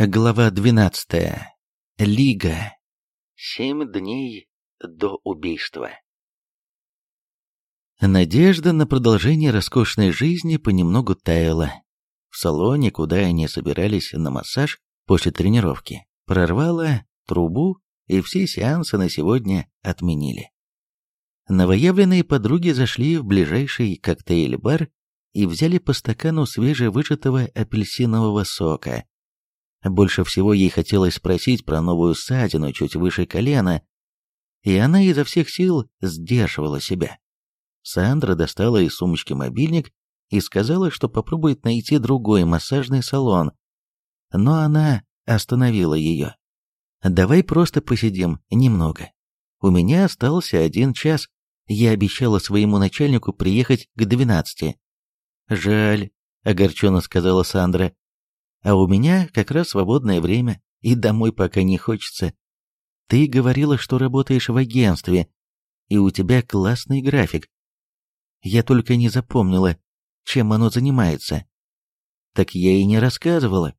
Глава 12. Лига. Семь дней до убийства. Надежда на продолжение роскошной жизни понемногу таяла. В салоне, куда они собирались на массаж после тренировки, прорвало трубу, и все сеансы на сегодня отменили. Новоявленные подруги зашли в ближайший коктейль-бар и взяли по стакану свежевыжатого апельсинового сока – больше всего ей хотелось спросить про новую ссадину чуть выше колена, и она изо всех сил сдерживала себя. Сандра достала из сумочки мобильник и сказала, что попробует найти другой массажный салон. Но она остановила ее. «Давай просто посидим немного. У меня остался один час. Я обещала своему начальнику приехать к двенадцати». «Жаль», — огорченно сказала Сандра. А у меня как раз свободное время, и домой пока не хочется. Ты говорила, что работаешь в агентстве, и у тебя классный график. Я только не запомнила, чем оно занимается. Так я и не рассказывала.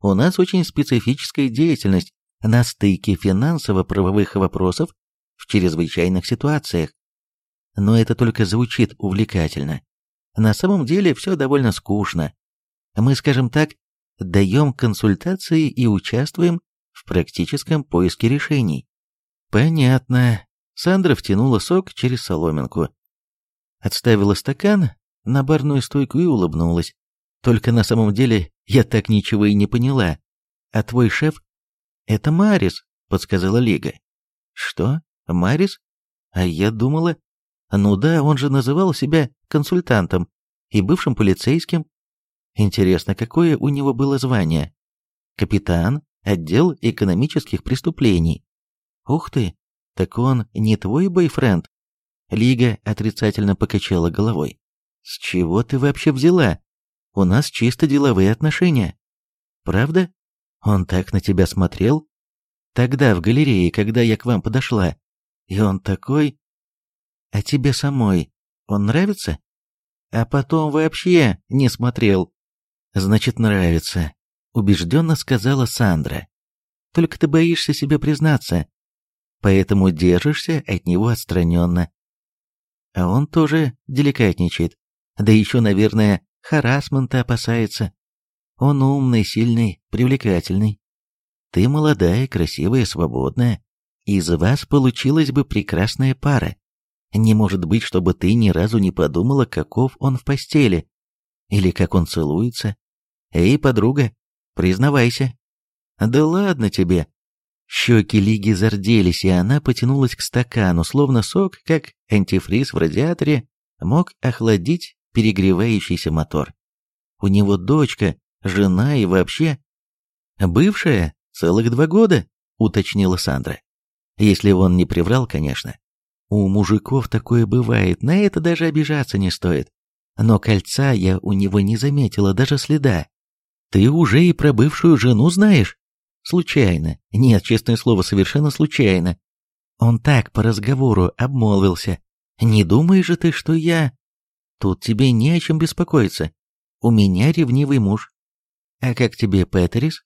У нас очень специфическая деятельность на стыке финансово-правовых вопросов в чрезвычайных ситуациях. Но это только звучит увлекательно. На самом деле все довольно скучно. Мы, скажем так, даем консультации и участвуем в практическом поиске решений. Понятно. Сандра втянула сок через соломинку. Отставила стакан на барную стойку и улыбнулась. Только на самом деле я так ничего и не поняла. А твой шеф? Это Марис, подсказала Лига. Что? Марис? А я думала... Ну да, он же называл себя консультантом и бывшим полицейским, Интересно, какое у него было звание? Капитан, отдел экономических преступлений. Ух ты, так он не твой бойфренд? Лига отрицательно покачала головой. С чего ты вообще взяла? У нас чисто деловые отношения. Правда? Он так на тебя смотрел? Тогда в галерее, когда я к вам подошла. И он такой... А тебе самой он нравится? А потом вообще не смотрел. «Значит, нравится», — убежденно сказала Сандра. «Только ты боишься себе признаться, поэтому держишься от него отстраненно». А он тоже деликатничает, да еще, наверное, харасмента опасается. Он умный, сильный, привлекательный. Ты молодая, красивая, свободная. и Из вас получилась бы прекрасная пара. Не может быть, чтобы ты ни разу не подумала, каков он в постели. Или как он целуется? Эй, подруга, признавайся. Да ладно тебе. Щеки Лиги зарделись, и она потянулась к стакану, словно сок, как антифриз в радиаторе, мог охладить перегревающийся мотор. У него дочка, жена и вообще... Бывшая? Целых два года, уточнила Сандра. Если он не приврал, конечно. У мужиков такое бывает, на это даже обижаться не стоит но кольца я у него не заметила, даже следа. Ты уже и про бывшую жену знаешь? Случайно. Нет, честное слово, совершенно случайно. Он так по разговору обмолвился. Не думаешь же ты, что я... Тут тебе не о чем беспокоиться. У меня ревнивый муж. А как тебе, Петерис?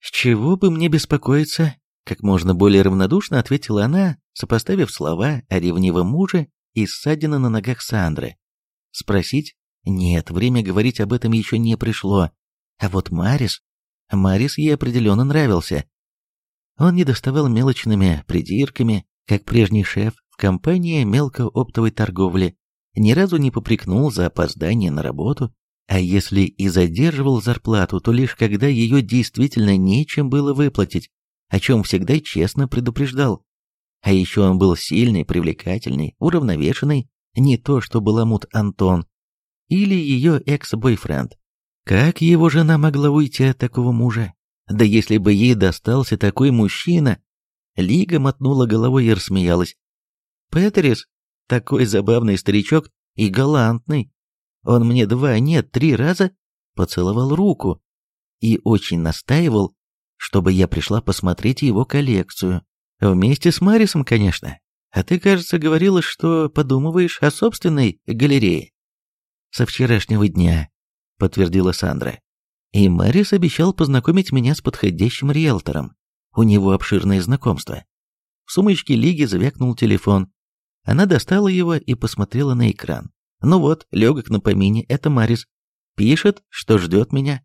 С чего бы мне беспокоиться? Как можно более равнодушно ответила она, сопоставив слова о ревнивом муже и ссадина на ногах Сандры. Спросить? Нет, время говорить об этом еще не пришло. А вот Марис... Марис ей определенно нравился. Он не доставал мелочными придирками, как прежний шеф в компании мелкооптовой торговли, ни разу не попрекнул за опоздание на работу, а если и задерживал зарплату, то лишь когда ее действительно нечем было выплатить, о чем всегда честно предупреждал. А еще он был сильный, привлекательный, уравновешенный не то что Баламут Антон, или ее экс-бойфренд. Как его жена могла уйти от такого мужа? Да если бы ей достался такой мужчина, Лига мотнула головой и рассмеялась. Петрис, такой забавный старичок и галантный. Он мне два, нет, три раза поцеловал руку и очень настаивал, чтобы я пришла посмотреть его коллекцию. Вместе с Марисом, конечно. А ты, кажется, говорила, что подумываешь о собственной галерее. Со вчерашнего дня, подтвердила Сандра. И Марис обещал познакомить меня с подходящим риэлтором. У него обширные знакомства. В сумочке Лиги звякнул телефон. Она достала его и посмотрела на экран. Ну вот, легок на помине, это Марис. Пишет, что ждет меня.